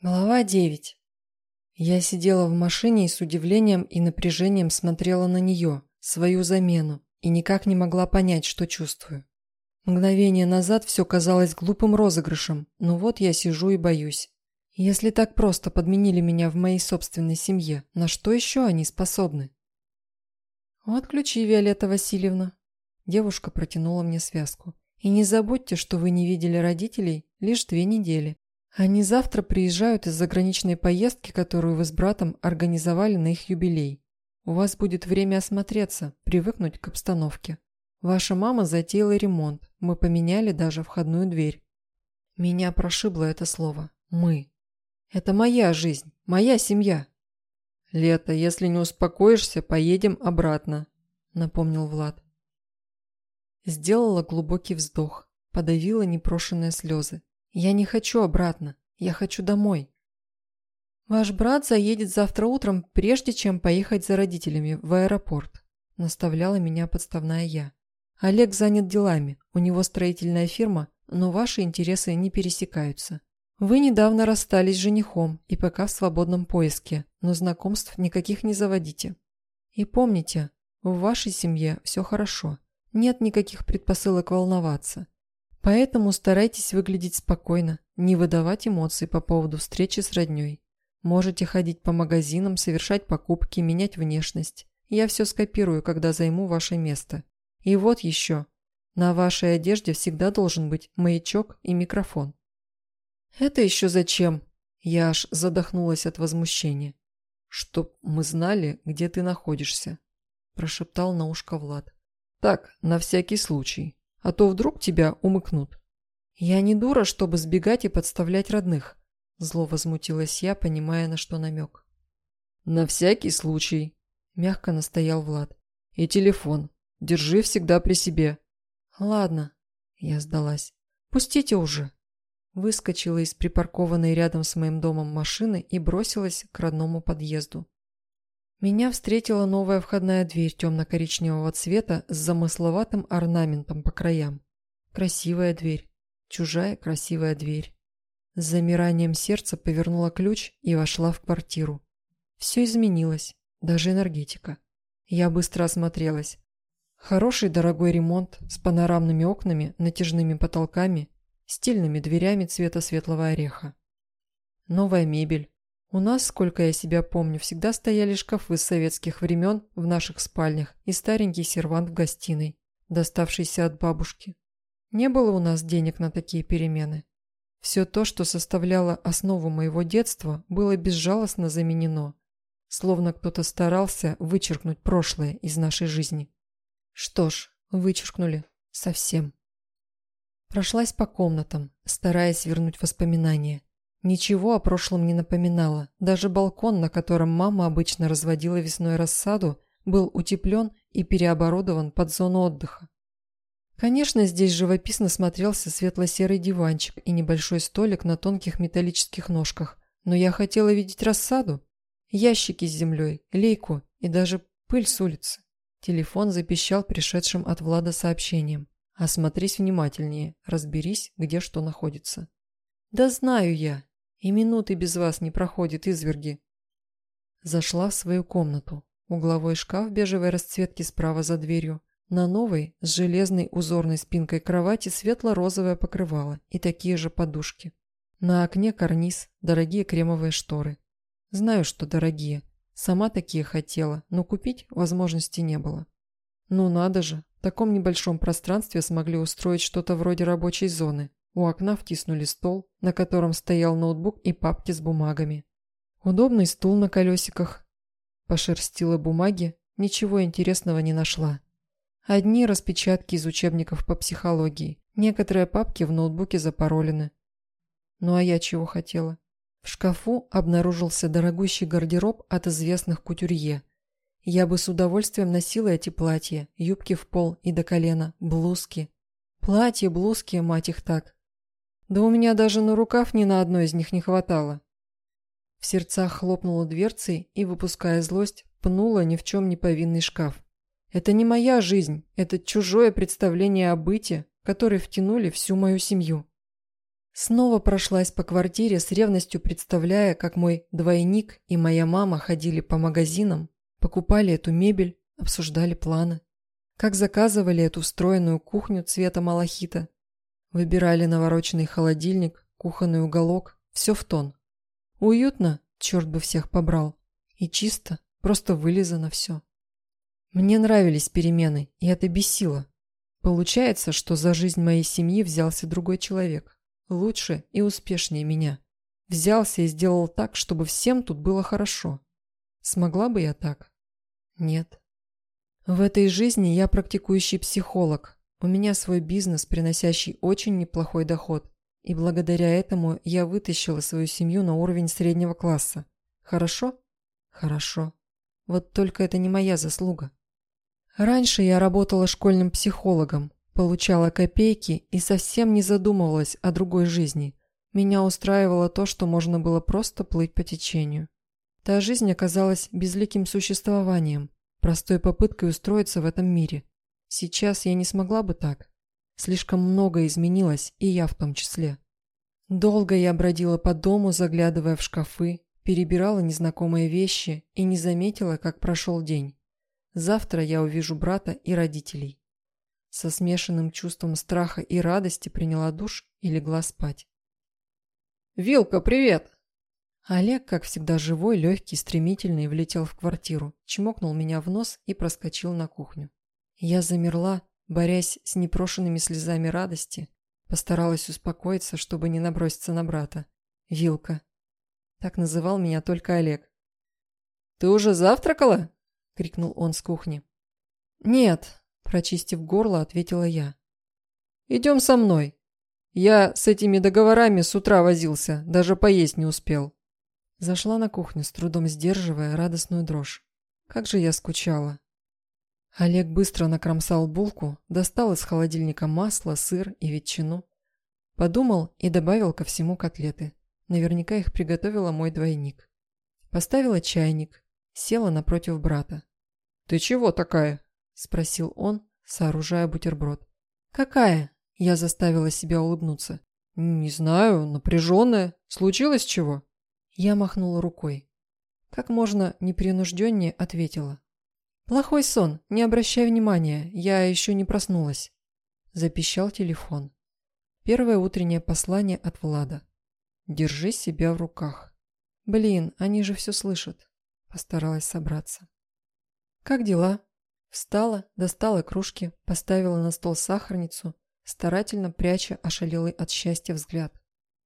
Глава 9. Я сидела в машине и с удивлением и напряжением смотрела на нее, свою замену, и никак не могла понять, что чувствую. Мгновение назад все казалось глупым розыгрышем, но вот я сижу и боюсь. Если так просто подменили меня в моей собственной семье, на что еще они способны? Вот ключи, Виолетта Васильевна. Девушка протянула мне связку. И не забудьте, что вы не видели родителей лишь две недели. Они завтра приезжают из заграничной поездки, которую вы с братом организовали на их юбилей. У вас будет время осмотреться, привыкнуть к обстановке. Ваша мама затеяла ремонт, мы поменяли даже входную дверь. Меня прошибло это слово «мы». Это моя жизнь, моя семья. Лето, если не успокоишься, поедем обратно, напомнил Влад. Сделала глубокий вздох, подавила непрошенные слезы. Я не хочу обратно. Я хочу домой. Ваш брат заедет завтра утром, прежде чем поехать за родителями в аэропорт. Наставляла меня подставная я. Олег занят делами. У него строительная фирма, но ваши интересы не пересекаются. Вы недавно расстались с женихом и пока в свободном поиске, но знакомств никаких не заводите. И помните, в вашей семье все хорошо. Нет никаких предпосылок волноваться. Поэтому старайтесь выглядеть спокойно, не выдавать эмоций по поводу встречи с роднёй. Можете ходить по магазинам, совершать покупки, менять внешность. Я все скопирую, когда займу ваше место. И вот еще. На вашей одежде всегда должен быть маячок и микрофон. Это еще зачем? Я аж задохнулась от возмущения. Чтоб мы знали, где ты находишься, прошептал на ушко Влад. Так, на всякий случай а то вдруг тебя умыкнут. Я не дура, чтобы сбегать и подставлять родных. Зло возмутилась я, понимая, на что намек. На всякий случай, мягко настоял Влад. И телефон. Держи всегда при себе. Ладно, я сдалась. Пустите уже. Выскочила из припаркованной рядом с моим домом машины и бросилась к родному подъезду. Меня встретила новая входная дверь темно-коричневого цвета с замысловатым орнаментом по краям. Красивая дверь. Чужая красивая дверь. С замиранием сердца повернула ключ и вошла в квартиру. Все изменилось, даже энергетика. Я быстро осмотрелась. Хороший дорогой ремонт с панорамными окнами, натяжными потолками, стильными дверями цвета светлого ореха. Новая мебель, у нас, сколько я себя помню, всегда стояли шкафы советских времен в наших спальнях и старенький сервант в гостиной, доставшийся от бабушки. Не было у нас денег на такие перемены. Все то, что составляло основу моего детства, было безжалостно заменено, словно кто-то старался вычеркнуть прошлое из нашей жизни. Что ж, вычеркнули совсем. Прошлась по комнатам, стараясь вернуть воспоминания. Ничего о прошлом не напоминало. Даже балкон, на котором мама обычно разводила весной рассаду, был утеплен и переоборудован под зону отдыха. Конечно, здесь живописно смотрелся светло-серый диванчик и небольшой столик на тонких металлических ножках, но я хотела видеть рассаду, ящики с землей, лейку и даже пыль с улицы. Телефон запищал пришедшим от Влада сообщением. «Осмотрись внимательнее, разберись, где что находится». «Да знаю я, и минуты без вас не проходит, изверги. Зашла в свою комнату. Угловой шкаф бежевой расцветки справа за дверью. На новой, с железной узорной спинкой кровати светло-розовое покрывало и такие же подушки. На окне карниз, дорогие кремовые шторы. Знаю, что дорогие. Сама такие хотела, но купить возможности не было. Ну надо же, в таком небольшом пространстве смогли устроить что-то вроде рабочей зоны. У окна втиснули стол, на котором стоял ноутбук и папки с бумагами. Удобный стул на колесиках. Пошерстила бумаги, ничего интересного не нашла. Одни распечатки из учебников по психологии, некоторые папки в ноутбуке запаролены. Ну а я чего хотела? В шкафу обнаружился дорогущий гардероб от известных кутюрье. Я бы с удовольствием носила эти платья, юбки в пол и до колена, блузки. Платья, блузки, мать их так. Да у меня даже на рукав ни на одной из них не хватало. В сердцах хлопнула дверцей и, выпуская злость, пнула ни в чем не повинный шкаф. Это не моя жизнь, это чужое представление о быте, которое втянули всю мою семью. Снова прошлась по квартире с ревностью, представляя, как мой двойник и моя мама ходили по магазинам, покупали эту мебель, обсуждали планы. Как заказывали эту встроенную кухню цвета малахита. Выбирали навороченный холодильник, кухонный уголок, все в тон. Уютно, черт бы всех побрал. И чисто, просто вылизано все. Мне нравились перемены, и это бесило. Получается, что за жизнь моей семьи взялся другой человек. Лучше и успешнее меня. Взялся и сделал так, чтобы всем тут было хорошо. Смогла бы я так? Нет. В этой жизни я практикующий психолог. У меня свой бизнес, приносящий очень неплохой доход. И благодаря этому я вытащила свою семью на уровень среднего класса. Хорошо? Хорошо. Вот только это не моя заслуга. Раньше я работала школьным психологом, получала копейки и совсем не задумывалась о другой жизни. Меня устраивало то, что можно было просто плыть по течению. Та жизнь оказалась безликим существованием, простой попыткой устроиться в этом мире. Сейчас я не смогла бы так. Слишком много изменилось, и я в том числе. Долго я бродила по дому, заглядывая в шкафы, перебирала незнакомые вещи и не заметила, как прошел день. Завтра я увижу брата и родителей. Со смешанным чувством страха и радости приняла душ и легла спать. «Вилка, привет!» Олег, как всегда живой, легкий, стремительный, влетел в квартиру, чмокнул меня в нос и проскочил на кухню. Я замерла, борясь с непрошенными слезами радости, постаралась успокоиться, чтобы не наброситься на брата. Вилка. Так называл меня только Олег. «Ты уже завтракала?» — крикнул он с кухни. «Нет», — прочистив горло, ответила я. «Идем со мной. Я с этими договорами с утра возился, даже поесть не успел». Зашла на кухню, с трудом сдерживая радостную дрожь. Как же я скучала. Олег быстро накромсал булку, достал из холодильника масло, сыр и ветчину. Подумал и добавил ко всему котлеты. Наверняка их приготовила мой двойник. Поставила чайник, села напротив брата. «Ты чего такая?» – спросил он, сооружая бутерброд. «Какая?» – я заставила себя улыбнуться. «Не знаю, напряженная. Случилось чего?» Я махнула рукой. Как можно непринужденнее ответила. «Плохой сон, не обращай внимания, я еще не проснулась». Запищал телефон. Первое утреннее послание от Влада. «Держи себя в руках». «Блин, они же все слышат». Постаралась собраться. «Как дела?» Встала, достала кружки, поставила на стол сахарницу, старательно пряча ошалелый от счастья взгляд.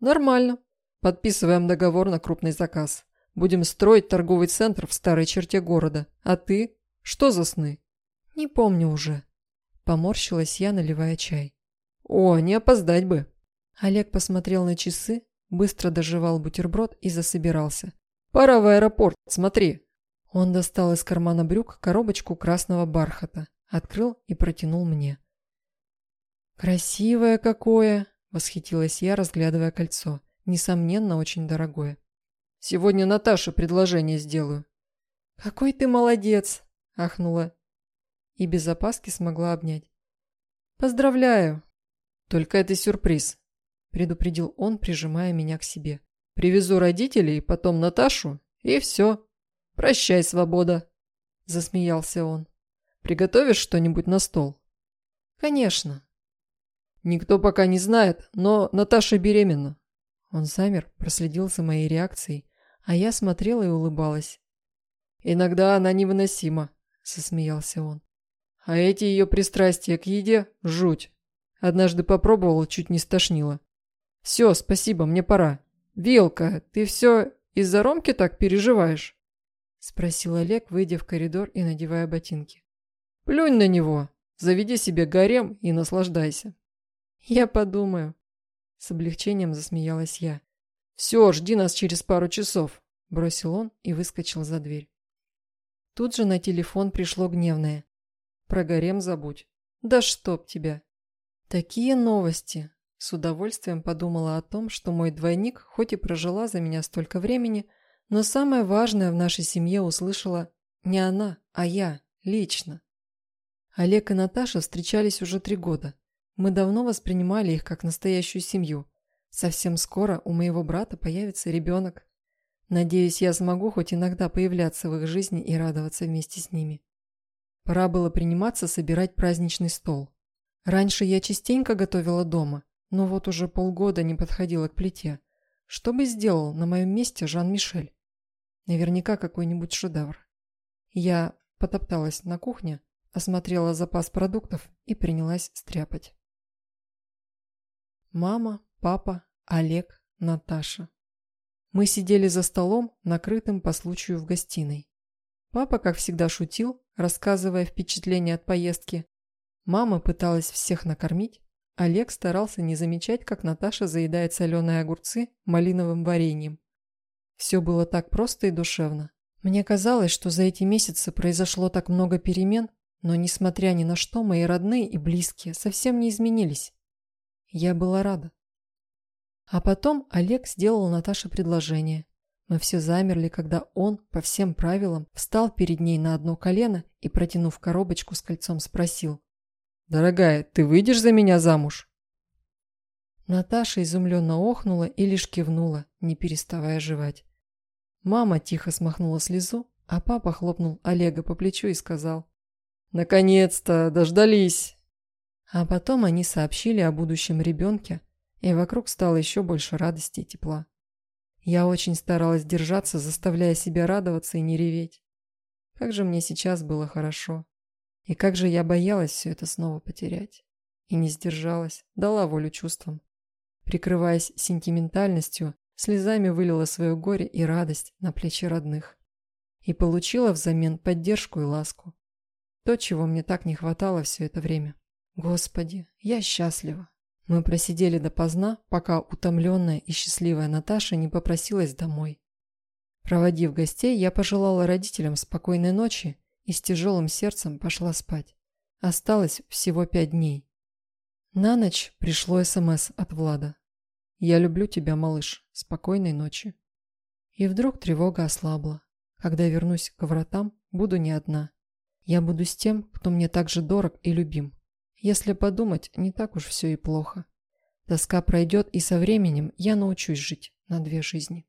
«Нормально», Подписываем договор на крупный заказ. Будем строить торговый центр в старой черте города. А ты? Что за сны? Не помню уже. Поморщилась я, наливая чай. О, не опоздать бы. Олег посмотрел на часы, быстро доживал бутерброд и засобирался. Пора в аэропорт, смотри. Он достал из кармана брюк коробочку красного бархата, открыл и протянул мне. «Красивое какое!» – восхитилась я, разглядывая кольцо. Несомненно, очень дорогое. Сегодня Наташе предложение сделаю. Какой ты молодец, ахнула. И без опаски смогла обнять. Поздравляю. Только это сюрприз, предупредил он, прижимая меня к себе. Привезу родителей, потом Наташу, и все. Прощай, свобода. Засмеялся он. Приготовишь что-нибудь на стол? Конечно. Никто пока не знает, но Наташа беременна. Он замер, проследил за моей реакцией, а я смотрела и улыбалась. «Иногда она невыносима», – засмеялся он. «А эти ее пристрастия к еде – жуть. Однажды попробовал, чуть не стошнило. Все, спасибо, мне пора. Вилка, ты все из-за Ромки так переживаешь?» – спросил Олег, выйдя в коридор и надевая ботинки. «Плюнь на него, заведи себе гарем и наслаждайся». «Я подумаю», с облегчением засмеялась я. «Все, жди нас через пару часов», – бросил он и выскочил за дверь. Тут же на телефон пришло гневное. «Про гарем забудь. Да чтоб тебя!» Такие новости. С удовольствием подумала о том, что мой двойник, хоть и прожила за меня столько времени, но самое важное в нашей семье услышала не она, а я, лично. Олег и Наташа встречались уже три года. Мы давно воспринимали их как настоящую семью. Совсем скоро у моего брата появится ребенок. Надеюсь, я смогу хоть иногда появляться в их жизни и радоваться вместе с ними. Пора было приниматься собирать праздничный стол. Раньше я частенько готовила дома, но вот уже полгода не подходила к плите. Что бы сделал на моем месте Жан-Мишель? Наверняка какой-нибудь шедевр. Я потопталась на кухне, осмотрела запас продуктов и принялась стряпать. Мама, папа, Олег, Наташа. Мы сидели за столом, накрытым по случаю в гостиной. Папа, как всегда, шутил, рассказывая впечатления от поездки. Мама пыталась всех накормить. Олег старался не замечать, как Наташа заедает соленые огурцы малиновым вареньем. Все было так просто и душевно. Мне казалось, что за эти месяцы произошло так много перемен, но, несмотря ни на что, мои родные и близкие совсем не изменились. Я была рада. А потом Олег сделал Наташе предложение. Мы все замерли, когда он, по всем правилам, встал перед ней на одно колено и, протянув коробочку с кольцом, спросил. «Дорогая, ты выйдешь за меня замуж?» Наташа изумленно охнула и лишь кивнула, не переставая жевать. Мама тихо смахнула слезу, а папа хлопнул Олега по плечу и сказал. «Наконец-то! Дождались!» А потом они сообщили о будущем ребенке, и вокруг стало еще больше радости и тепла. Я очень старалась держаться, заставляя себя радоваться и не реветь. Как же мне сейчас было хорошо. И как же я боялась все это снова потерять. И не сдержалась, дала волю чувствам. Прикрываясь сентиментальностью, слезами вылила свое горе и радость на плечи родных. И получила взамен поддержку и ласку. То, чего мне так не хватало все это время. Господи, я счастлива. Мы просидели допоздна, пока утомленная и счастливая Наташа не попросилась домой. Проводив гостей, я пожелала родителям спокойной ночи и с тяжелым сердцем пошла спать. Осталось всего пять дней. На ночь пришло СМС от Влада. «Я люблю тебя, малыш. Спокойной ночи». И вдруг тревога ослабла. Когда вернусь к вратам, буду не одна. Я буду с тем, кто мне так же дорог и любим. Если подумать, не так уж все и плохо. Тоска пройдет, и со временем я научусь жить на две жизни.